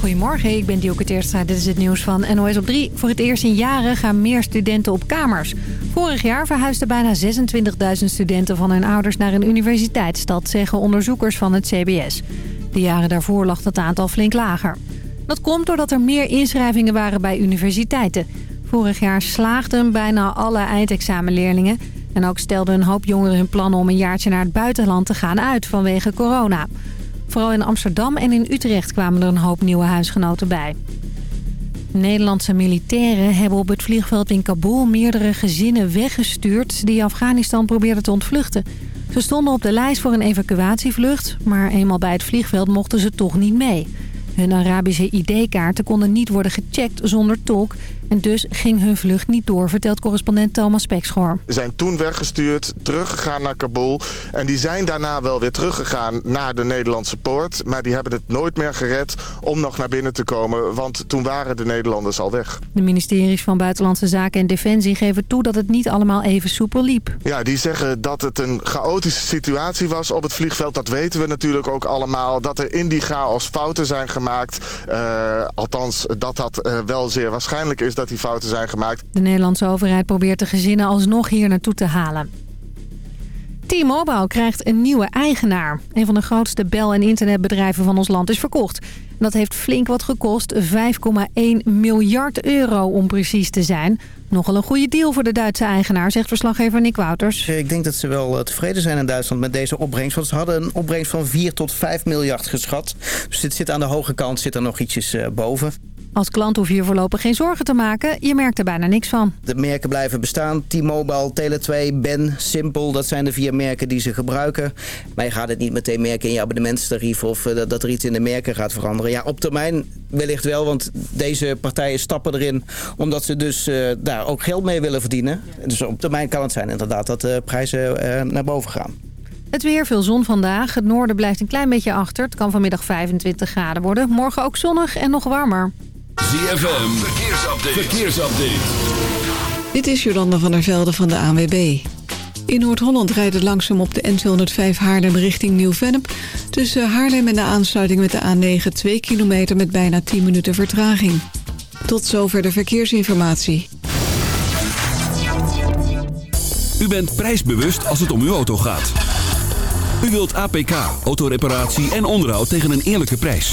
Goedemorgen, ik ben Dielke. Dit is het nieuws van NOS op 3. Voor het eerst in jaren gaan meer studenten op kamers. Vorig jaar verhuisden bijna 26.000 studenten van hun ouders naar een universiteitsstad... zeggen onderzoekers van het CBS. De jaren daarvoor lag dat aantal flink lager. Dat komt doordat er meer inschrijvingen waren bij universiteiten. Vorig jaar slaagden bijna alle eindexamenleerlingen... en ook stelden een hoop jongeren hun plannen om een jaartje naar het buitenland te gaan uit vanwege corona... Vooral in Amsterdam en in Utrecht kwamen er een hoop nieuwe huisgenoten bij. Nederlandse militairen hebben op het vliegveld in Kabul meerdere gezinnen weggestuurd die Afghanistan probeerden te ontvluchten. Ze stonden op de lijst voor een evacuatievlucht, maar eenmaal bij het vliegveld mochten ze toch niet mee. Hun Arabische ID-kaarten konden niet worden gecheckt zonder tolk en dus ging hun vlucht niet door, vertelt correspondent Thomas Pekschoor. Ze zijn toen weggestuurd, teruggegaan naar Kabul. En die zijn daarna wel weer teruggegaan naar de Nederlandse poort. Maar die hebben het nooit meer gered om nog naar binnen te komen. Want toen waren de Nederlanders al weg. De ministeries van Buitenlandse Zaken en Defensie geven toe dat het niet allemaal even soepel liep. Ja, die zeggen dat het een chaotische situatie was op het vliegveld. Dat weten we natuurlijk ook allemaal. Dat er in die chaos fouten zijn gemaakt. Uh, althans, dat dat uh, wel zeer waarschijnlijk is dat die fouten zijn gemaakt. De Nederlandse overheid probeert de gezinnen alsnog hier naartoe te halen. T-Mobile krijgt een nieuwe eigenaar. Een van de grootste bel- en internetbedrijven van ons land is verkocht. Dat heeft flink wat gekost, 5,1 miljard euro om precies te zijn. Nogal een goede deal voor de Duitse eigenaar, zegt verslaggever Nick Wouters. Ik denk dat ze wel eh, tevreden zijn in Duitsland met deze opbrengst. Want ze hadden een opbrengst van 4 tot 5 miljard geschat. Dus dit zit aan de hoge kant, zit er nog ietsjes uh, boven. Als klant hoef je je voorlopig geen zorgen te maken. Je merkt er bijna niks van. De merken blijven bestaan. T-Mobile, Tele2, Ben, Simpel. Dat zijn de vier merken die ze gebruiken. Maar je gaat het niet meteen merken in je abonnementstarief... of uh, dat er iets in de merken gaat veranderen. Ja, op termijn wellicht wel. Want deze partijen stappen erin... omdat ze dus uh, daar ook geld mee willen verdienen. Dus op termijn kan het zijn inderdaad dat de prijzen uh, naar boven gaan. Het weer, veel zon vandaag. Het noorden blijft een klein beetje achter. Het kan vanmiddag 25 graden worden. Morgen ook zonnig en nog warmer. ZFM, verkeersupdate. verkeersupdate. Dit is Jolanda van der Velde van de ANWB. In Noord-Holland rijden langzaam op de N205 Haarlem richting Nieuw-Vennep. Tussen Haarlem en de aansluiting met de A9 2 kilometer met bijna 10 minuten vertraging. Tot zover de verkeersinformatie. U bent prijsbewust als het om uw auto gaat. U wilt APK, autoreparatie en onderhoud tegen een eerlijke prijs.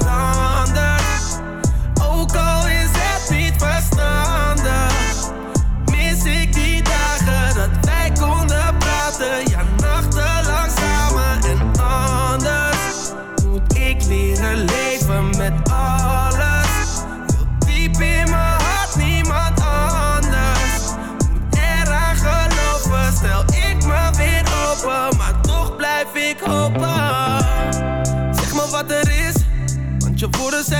raar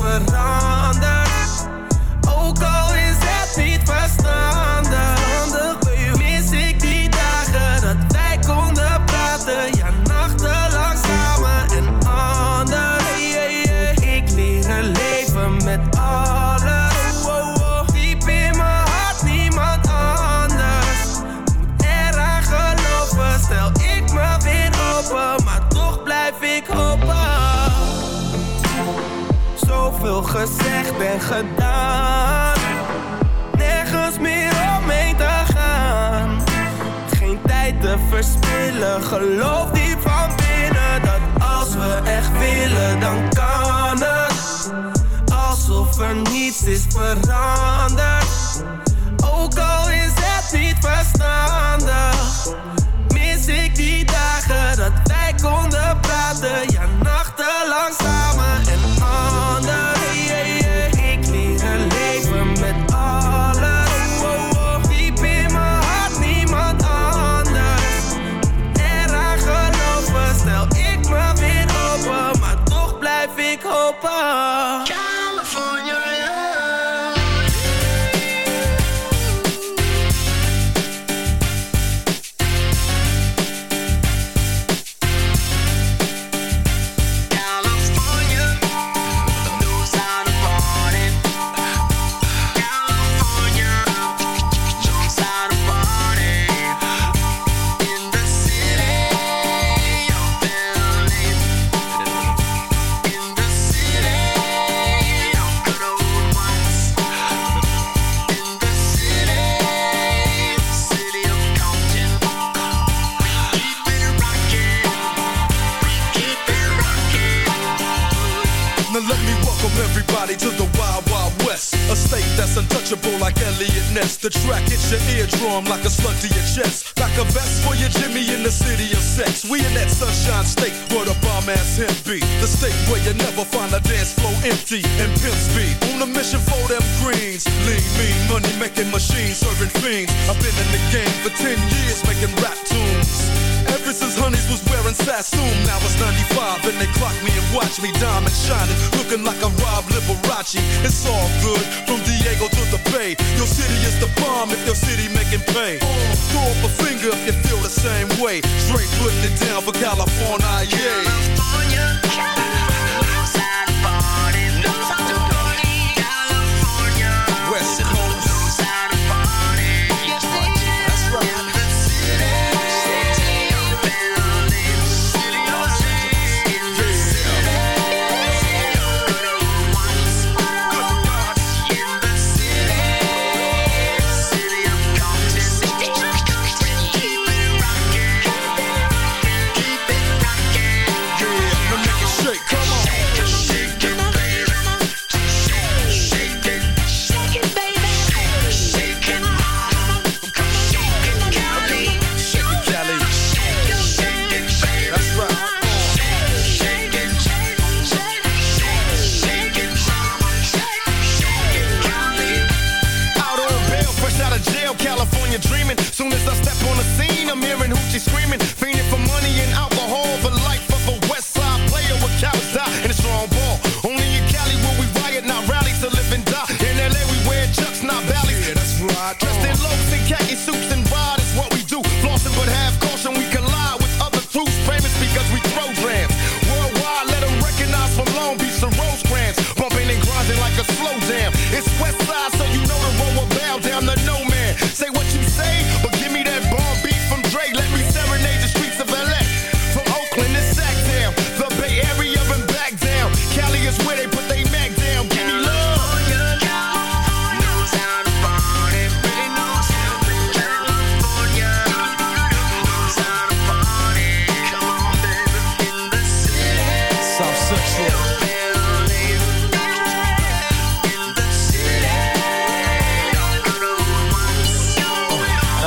me geloof die van binnen dat als we echt willen, dan kan het. Alsof er niets is veranderd.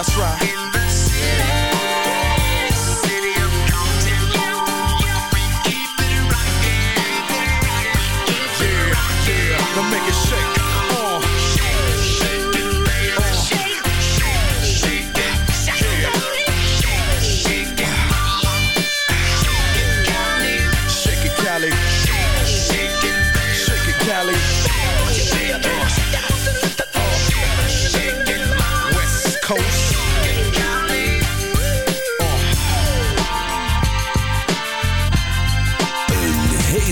That's right.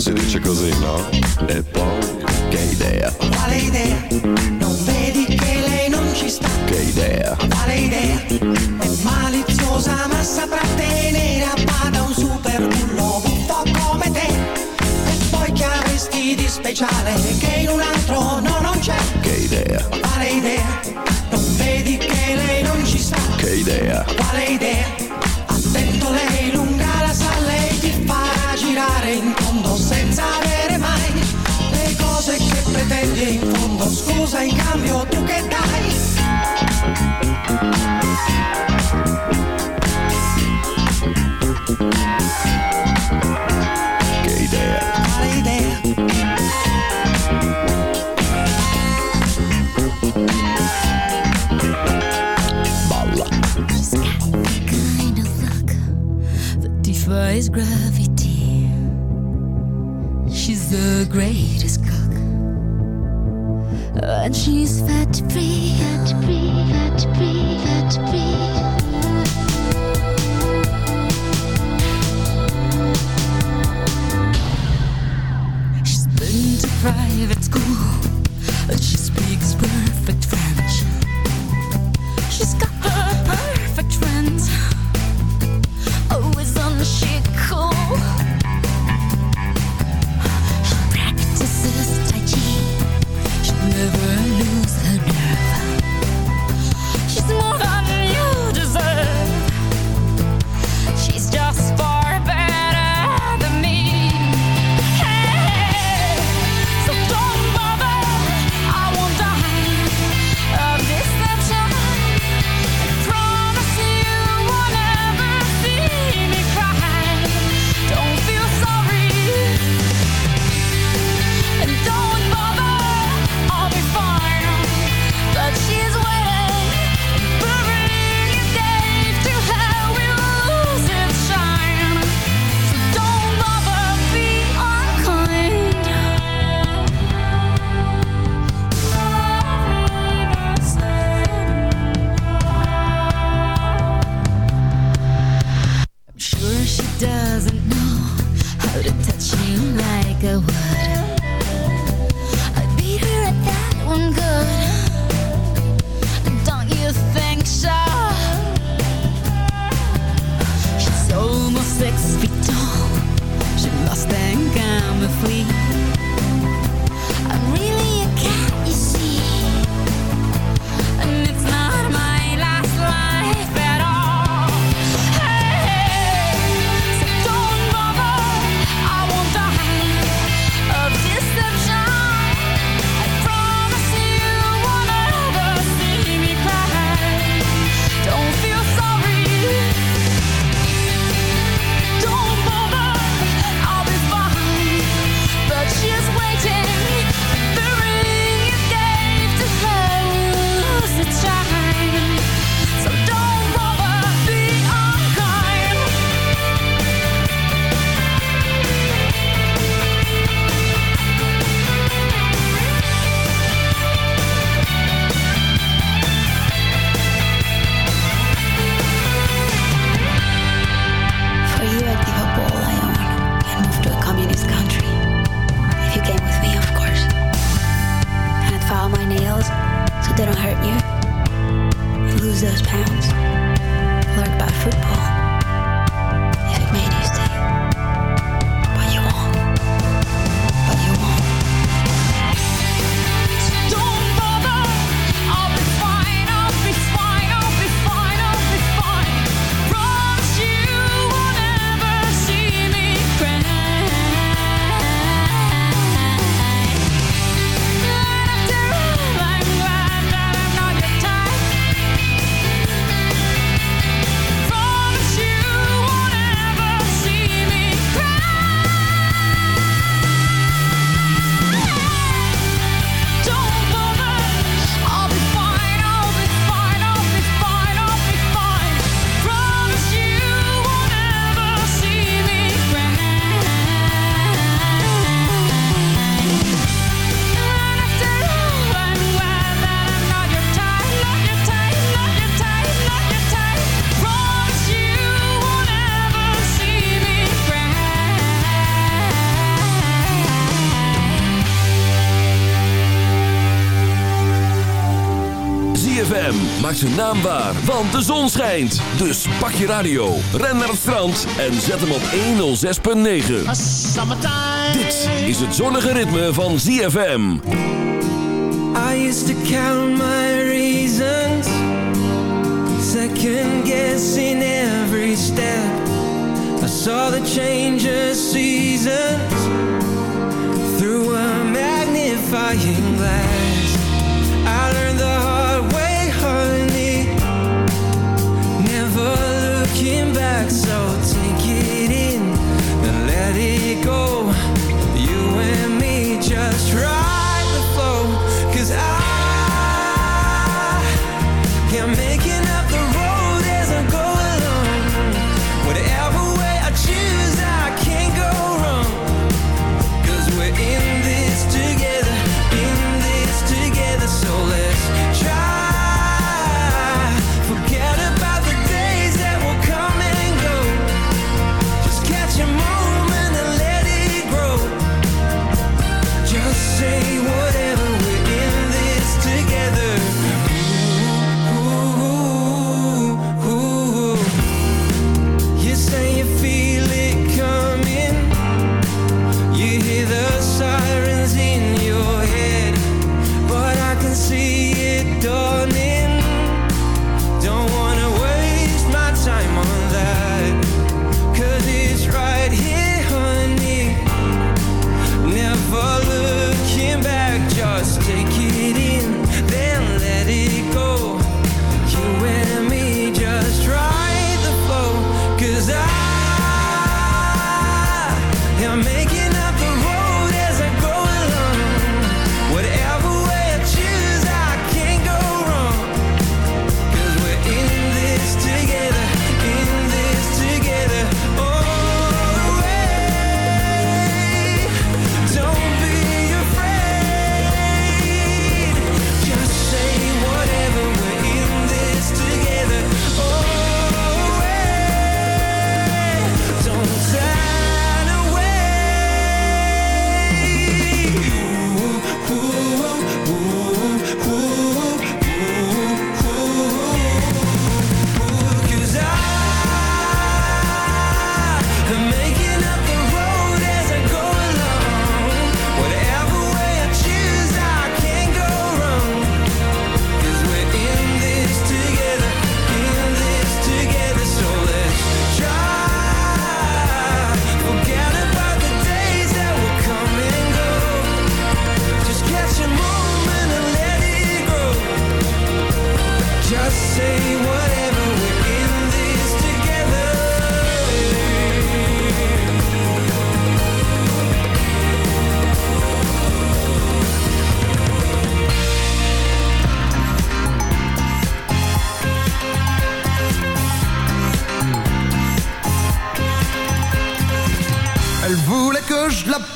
si dice così, no? E poi, che idea, Quale idea? Non vedi che lei non ci sta? che idea, Quale idea? È maliziosa ma saprà tenere a bada un super bullo buffo come te. E poi che avresti di speciale che in un excusa en cambio tú qué dais. Qué idea. Mala idea. Balla. Got the kind of luck that defies gravity. And she's fat free. expliquant Je pense d'un gamme flea. maakt zijn want de zon schijnt. Dus pak je radio, ren naar het strand en zet hem op 106.9. Dit is het zonnige ritme van ZFM. I used to count my reasons. Second guessing every step. I saw the change of seasons. Through a magnifying glass. just right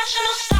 International star.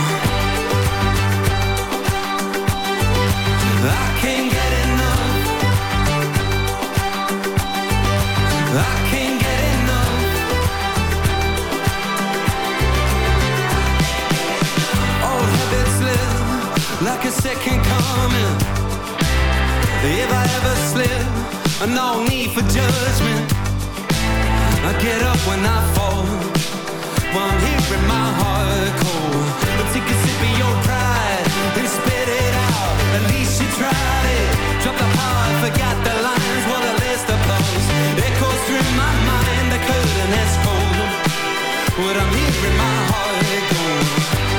like a second coming. If I ever slip, no need for judgment. I get up when I fall While I'm hearing my heart cold. But take a sip of your pride And spit it out. At least you tried it. Drop the heart, forgot the lines. What a list of blows Echoes through my mind The curtain has cold What I'm hearing my heart cold.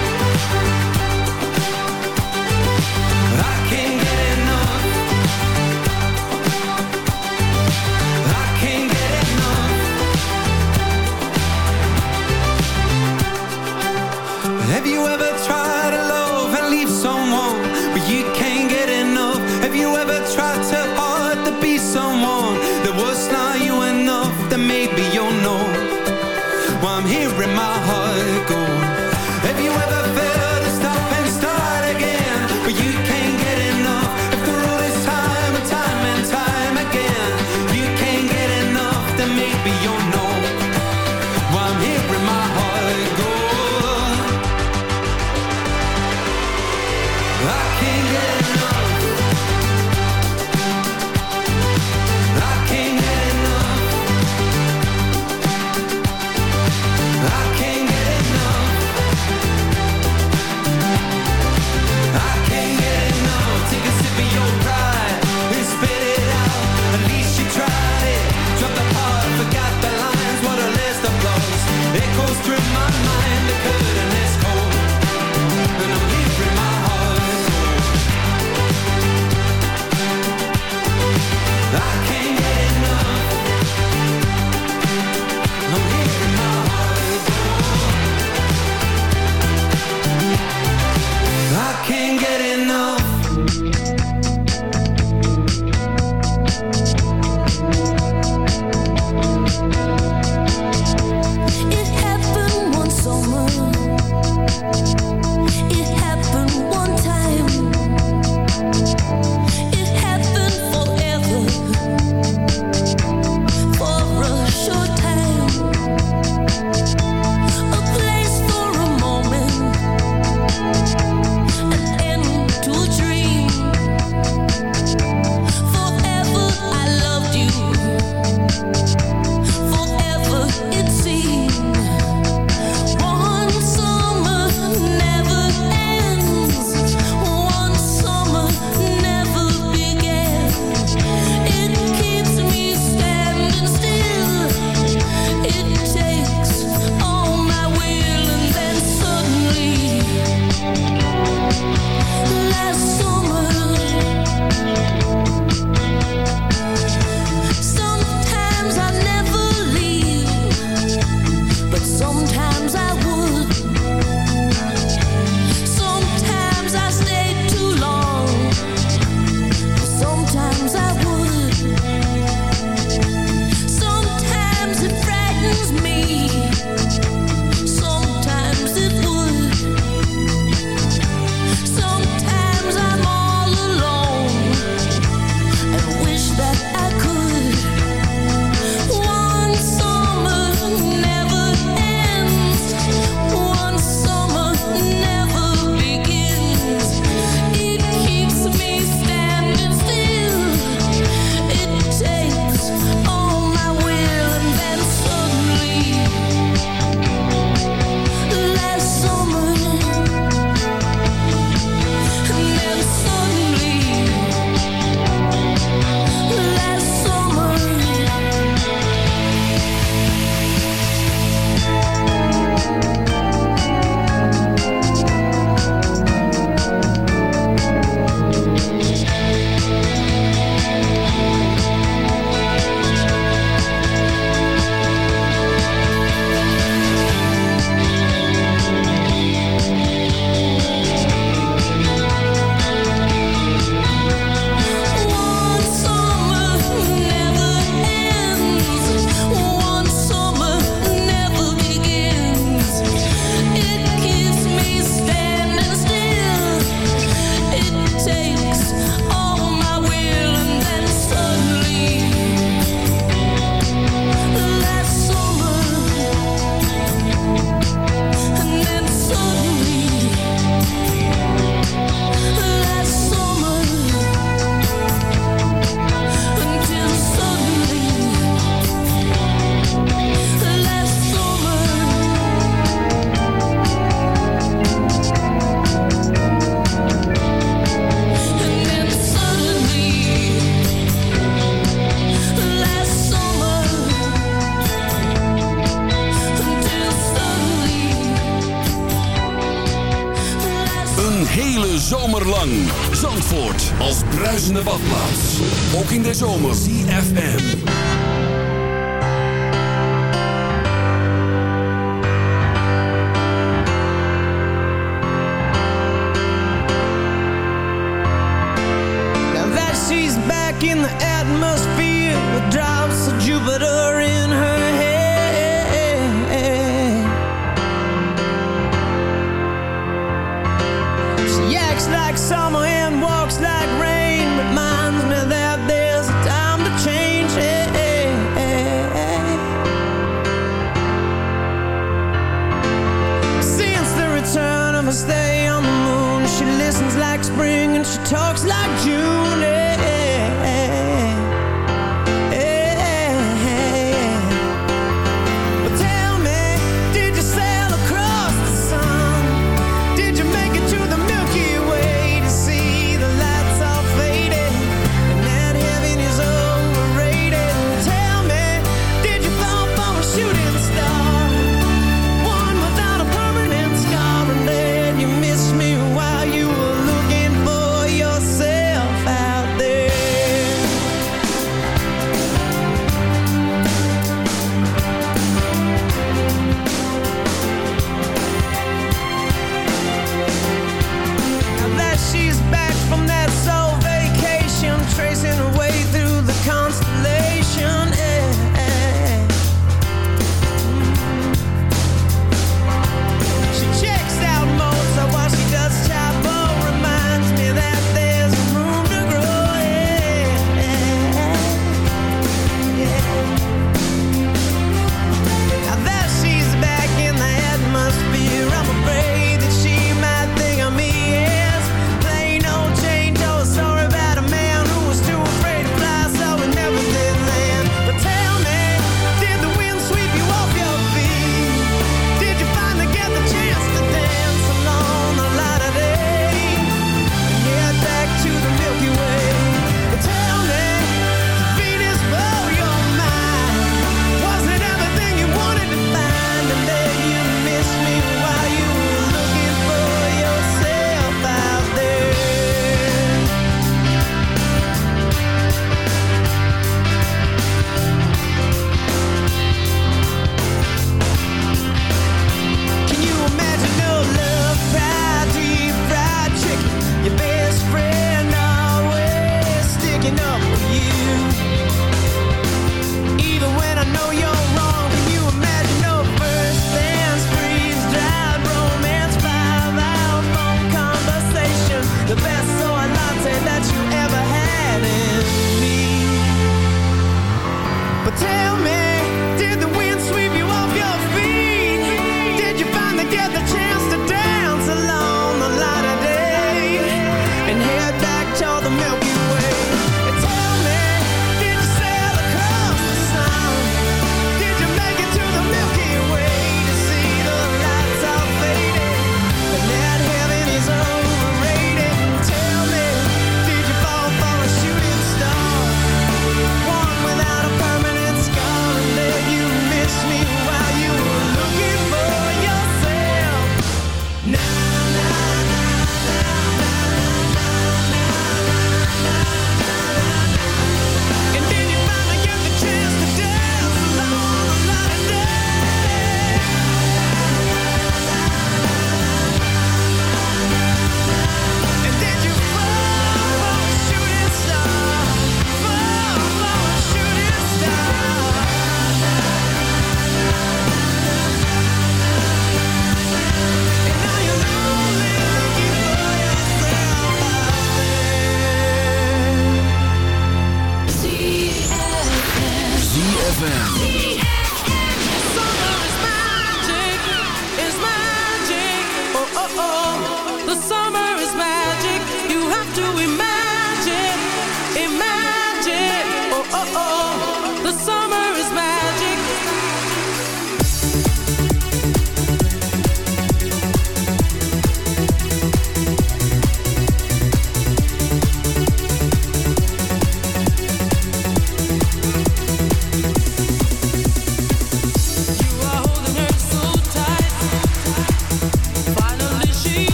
Christmas Day on the moon She listens like spring and she talks like June.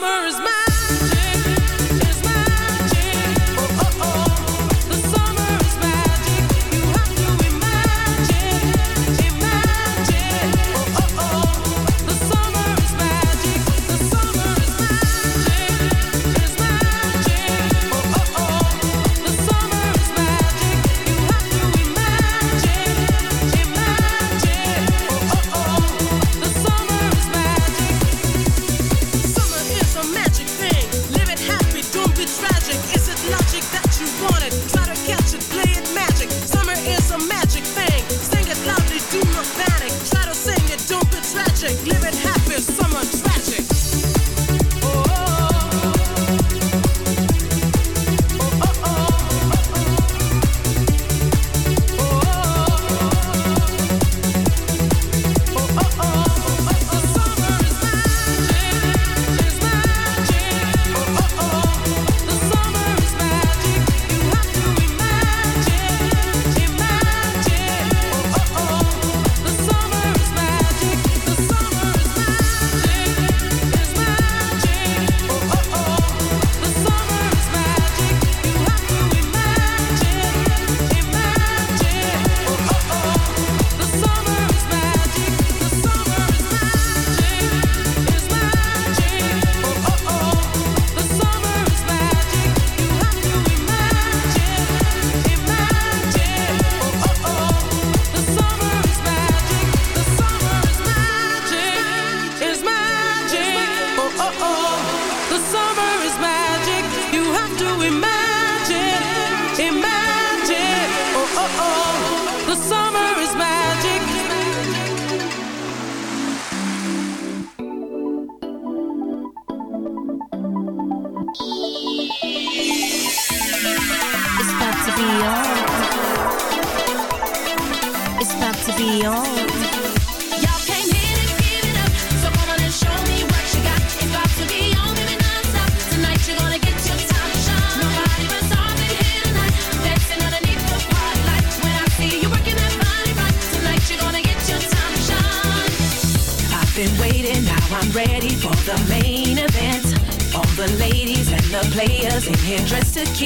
summer is mine.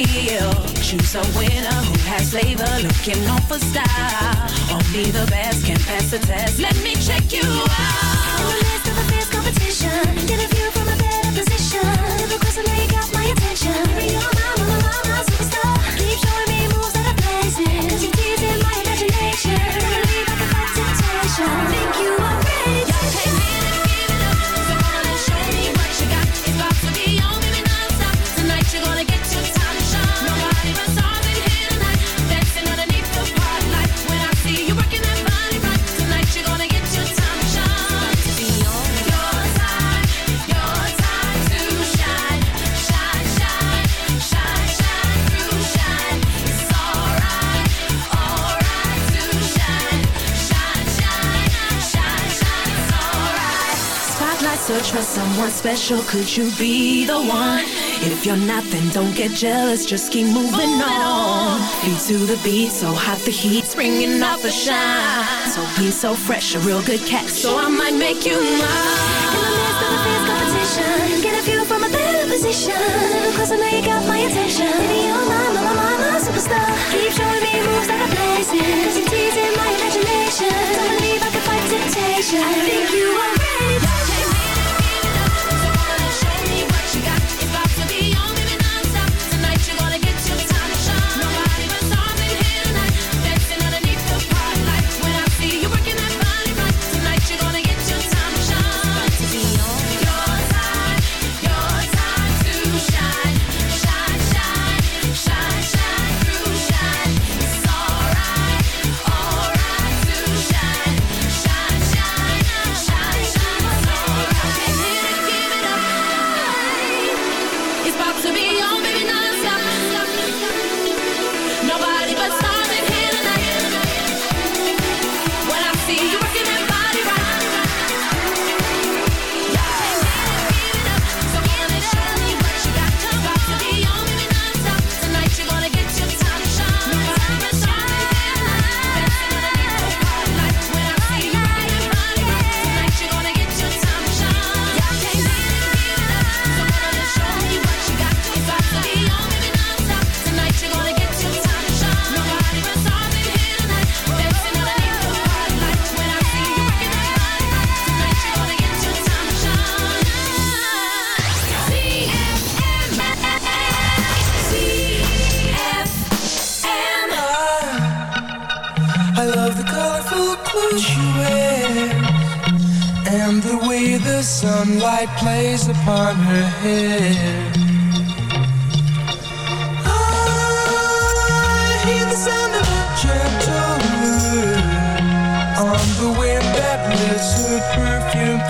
deal. Choose a winner who has flavor, looking on for style. Only the best can pass the test. Let me check you out. In the midst of a fierce competition, get a view from a better position. Never question that you got my attention. someone special? Could you be the one? If you're not, then don't get jealous, just keep moving on. Beat to the beat, so hot the heat's springing off the shine. So clean, so fresh, a real good catch. So I might make you mine. In the midst of a competition, get a view from a better position. Cause I know you got my attention. Baby,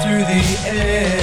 through the air.